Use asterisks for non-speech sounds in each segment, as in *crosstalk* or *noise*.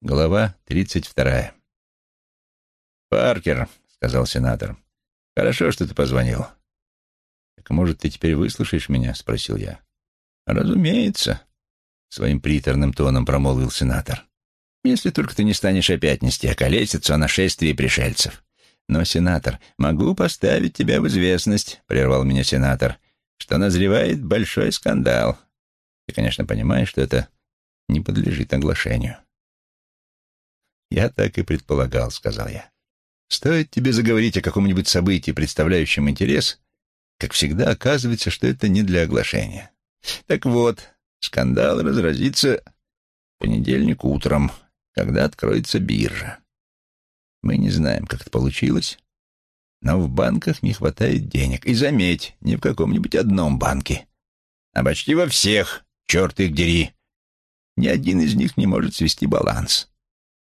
Глава тридцать вторая. «Паркер», — сказал сенатор, — «хорошо, что ты позвонил». «Так, может, ты теперь выслушаешь меня?» — спросил я. «Разумеется», — своим приторным тоном промолвил сенатор. «Если только ты не станешь опять нести околесицу о нашествии пришельцев». «Но, сенатор, могу поставить тебя в известность», — прервал меня сенатор, — «что назревает большой скандал. Ты, конечно, понимаешь, что это не подлежит оглашению». «Я так и предполагал», — сказал я. «Стоит тебе заговорить о каком-нибудь событии, представляющем интерес, как всегда оказывается, что это не для оглашения. Так вот, скандал разразится в понедельник утром, когда откроется биржа. Мы не знаем, как это получилось, но в банках не хватает денег. И заметь, не в каком-нибудь одном банке, а почти во всех, черт их дери. Ни один из них не может свести баланс.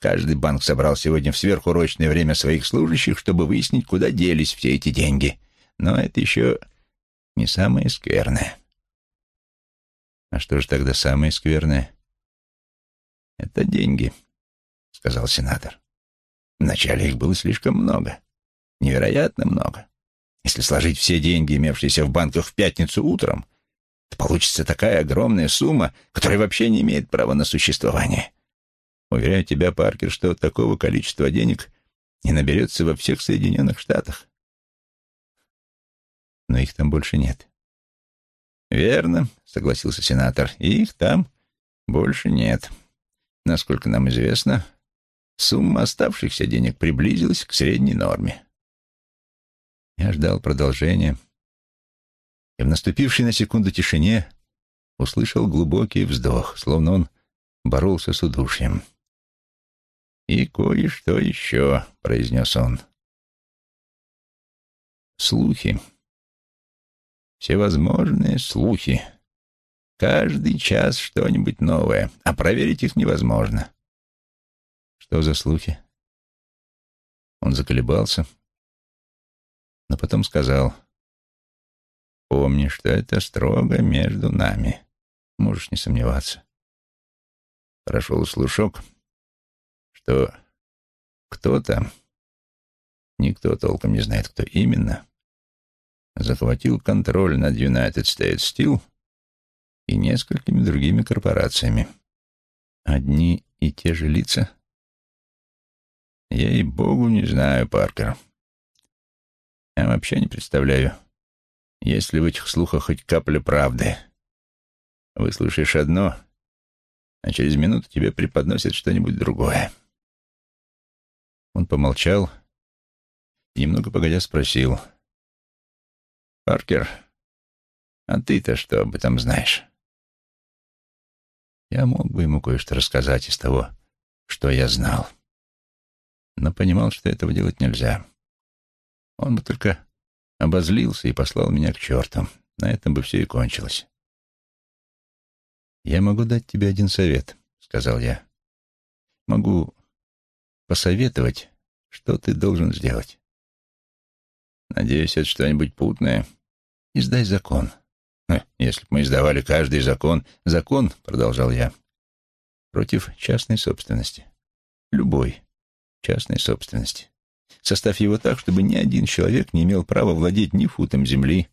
Каждый банк собрал сегодня в сверхурочное время своих служащих, чтобы выяснить, куда делись все эти деньги. Но это еще не самое скверное. А что же тогда самое скверное? Это деньги, сказал сенатор. Вначале их было слишком много. Невероятно много. Если сложить все деньги, имевшиеся в банках в пятницу утром, то получится такая огромная сумма, которая вообще не имеет права на существование. Уверяю тебя, Паркер, что такого количества денег не наберется во всех Соединенных Штатах. Но их там больше нет. Верно, согласился сенатор, их там больше нет. Насколько нам известно, сумма оставшихся денег приблизилась к средней норме. Я ждал продолжения, и в наступившей на секунду тишине услышал глубокий вздох, словно он боролся с удушьем. «И кое-что еще», — произнес он. «Слухи. Всевозможные слухи. Каждый час что-нибудь новое, а проверить их невозможно». «Что за слухи?» Он заколебался, но потом сказал, «Помни, что это строго между нами. Можешь не сомневаться». Прошел слушок, что кто-то, никто толком не знает, кто именно, захватил контроль над United States Steel и несколькими другими корпорациями. Одни и те же лица? Я и богу не знаю, Паркер. Я вообще не представляю, есть ли в этих слухах хоть капля правды. Выслушаешь одно, а через минуту тебе преподносят что-нибудь другое. Он помолчал и немного погодя спросил. «Паркер, а ты-то что об этом знаешь?» Я мог бы ему кое-что рассказать из того, что я знал, но понимал, что этого делать нельзя. Он бы только обозлился и послал меня к черту. На этом бы все и кончилось. «Я могу дать тебе один совет», — сказал я. «Могу посоветовать, что ты должен сделать. Надеюсь, это что-нибудь путное. Издай закон. Если бы мы издавали каждый закон... Закон, продолжал я, против частной собственности. Любой частной собственности. Составь его так, чтобы ни один человек не имел права владеть ни футом земли,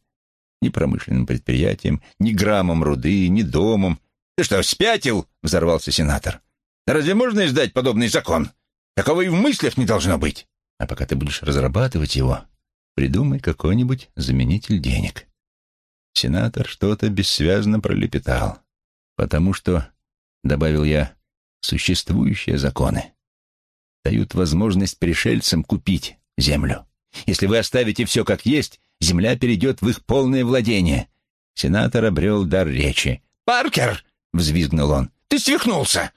ни промышленным предприятием, ни граммом руды, ни домом. «Ты что, спятил?» — взорвался сенатор. «Разве можно издать подобный закон? Такого и в мыслях не должно быть. А пока ты будешь разрабатывать его, придумай какой-нибудь заменитель денег. Сенатор что-то бессвязно пролепетал, потому что, добавил я, существующие законы дают возможность пришельцам купить землю. Если вы оставите все как есть, земля перейдет в их полное владение. Сенатор обрел дар речи. «Паркер!» — взвизгнул он. «Ты свихнулся!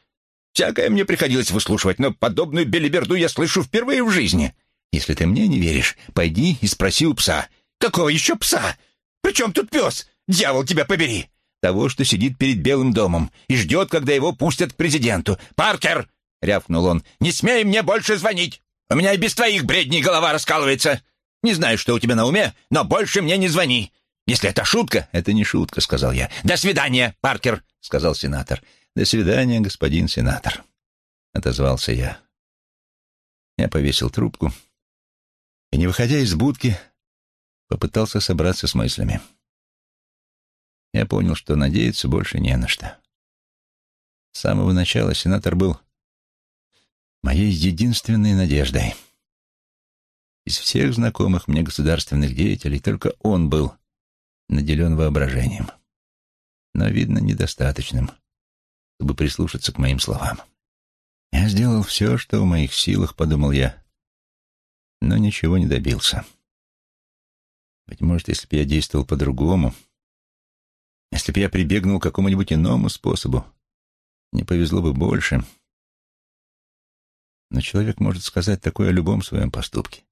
Всякое мне приходилось выслушивать, но подобную белиберду я слышу впервые в жизни. Если ты мне не веришь, пойди и спроси у пса. Какого еще пса? Причем тут пес? Дьявол тебя побери! Того, что сидит перед Белым домом и ждет, когда его пустят к президенту. «Паркер!» — рявкнул он. «Не смей мне больше звонить! У меня и без твоих бредней голова раскалывается. Не знаю, что у тебя на уме, но больше мне не звони. Если это шутка...» «Это не шутка», — сказал я. «До свидания, Паркер», — сказал сенатор. «До свидания, господин сенатор». отозвался я. Я повесил трубку и, не выходя из будки, попытался собраться с мыслями. Я понял, что надеяться больше не на что. С самого начала сенатор был моей единственной надеждой. Из всех знакомых мне государственных деятелей только он был наделен воображением, но, видно, недостаточным, чтобы прислушаться к моим словам. Я сделал все, что в моих силах, подумал я, но ничего не добился. Быть может, если бы я действовал по-другому, если бы я прибегнул к какому-нибудь иному способу, мне повезло бы больше. Но человек может сказать такое о любом своем поступке.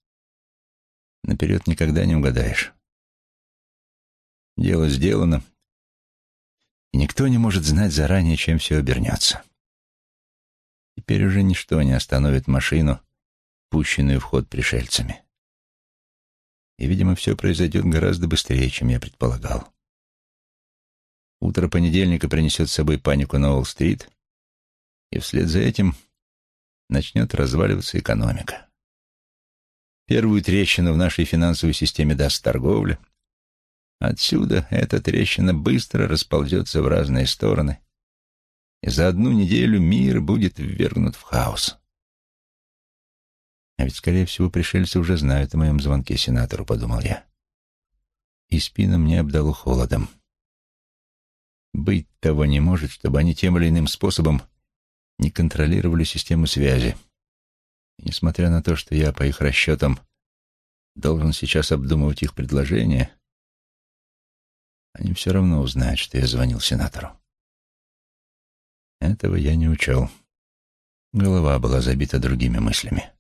Наперед никогда не угадаешь. Дело сделано, и никто не может знать заранее, чем все обернется. Теперь уже ничто не остановит машину, пущенную в ход пришельцами. И, видимо, все произойдет гораздо быстрее, чем я предполагал. Утро понедельника принесет с собой панику на Уолл-стрит, и вслед за этим начнет разваливаться экономика. Первую трещину в нашей финансовой системе даст торговля. Отсюда эта трещина быстро расползется в разные стороны, и за одну неделю мир будет ввергнут в хаос. А ведь, скорее всего, пришельцы уже знают о моем звонке сенатору, подумал я. И спину мне обдало холодом. Быть того не может, чтобы они тем или иным способом не контролировали систему связи. И несмотря на то, что я, по их расчетам, должен сейчас обдумывать их предложение, они все равно узнают, что я звонил сенатору. Этого я не учел. Голова была забита другими мыслями.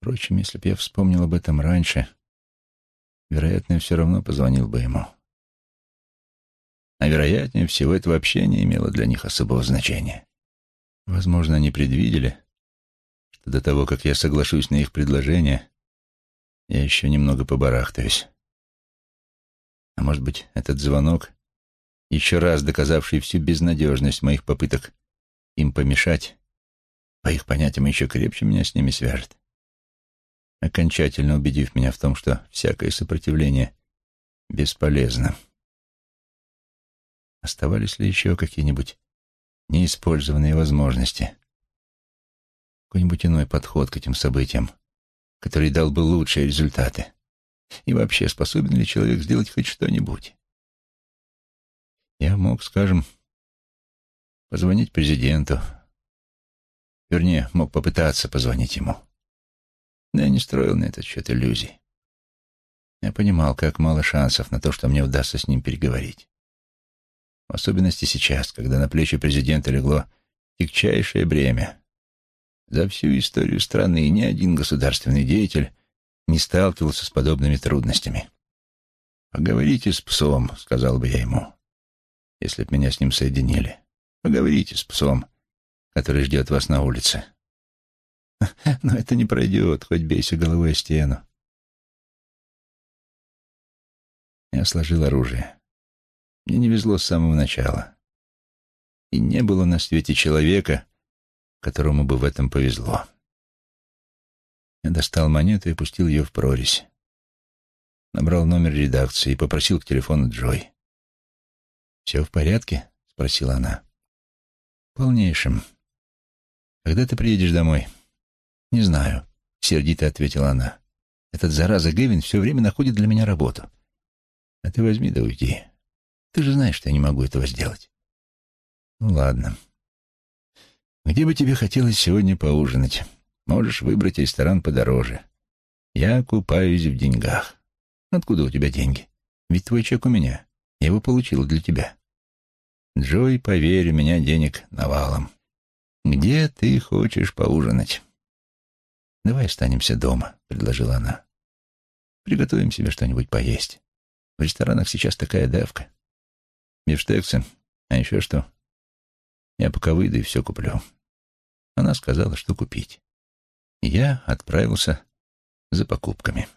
Впрочем, если бы я вспомнил об этом раньше, вероятно, я все равно позвонил бы ему. А вероятнее всего, это вообще не имело для них особого значения. Возможно, они предвидели, что до того, как я соглашусь на их предложение, я еще немного побарахтаюсь. А может быть, этот звонок, еще раз доказавший всю безнадежность моих попыток им помешать, по их понятиям еще крепче меня с ними свяжет, окончательно убедив меня в том, что всякое сопротивление бесполезно. Оставались ли еще какие-нибудь неиспользованные возможности? Какой-нибудь иной подход к этим событиям, который дал бы лучшие результаты? И вообще, способен ли человек сделать хоть что-нибудь? Я мог, скажем, позвонить президенту. Вернее, мог попытаться позвонить ему. Но я не строил на этот счет иллюзий. Я понимал, как мало шансов на то, что мне удастся с ним переговорить. В особенности сейчас, когда на плечи президента легло тягчайшее бремя. За всю историю страны ни один государственный деятель не сталкивался с подобными трудностями. «Поговорите с псом», — сказал бы я ему, если б меня с ним соединили. «Поговорите с псом, который ждет вас на улице». *laughs* Но это не пройдет, хоть бейся головой о стену. Я сложил оружие. Мне не везло с самого начала. И не было на свете человека, которому бы в этом повезло. Я достал монету и пустил ее в прорезь. Набрал номер редакции и попросил к телефону Джой. «Все в порядке?» — спросила она. «Полнейшим. Когда ты приедешь домой?» «Не знаю», — сердито ответила она. «Этот зараза Гэвин все время находит для меня работу. А ты возьми да уйди. Ты же знаешь, что я не могу этого сделать». «Ну ладно. Где бы тебе хотелось сегодня поужинать?» Можешь выбрать ресторан подороже. Я купаюсь в деньгах. Откуда у тебя деньги? Ведь твой чек у меня. Я его получил для тебя. Джой, поверь, у меня денег навалом. Где ты хочешь поужинать? Давай останемся дома, предложила она. Приготовим себе что-нибудь поесть. В ресторанах сейчас такая давка. Бифштексы, а еще что? Я пока выйду и все куплю. Она сказала, что купить я отправился за покупками.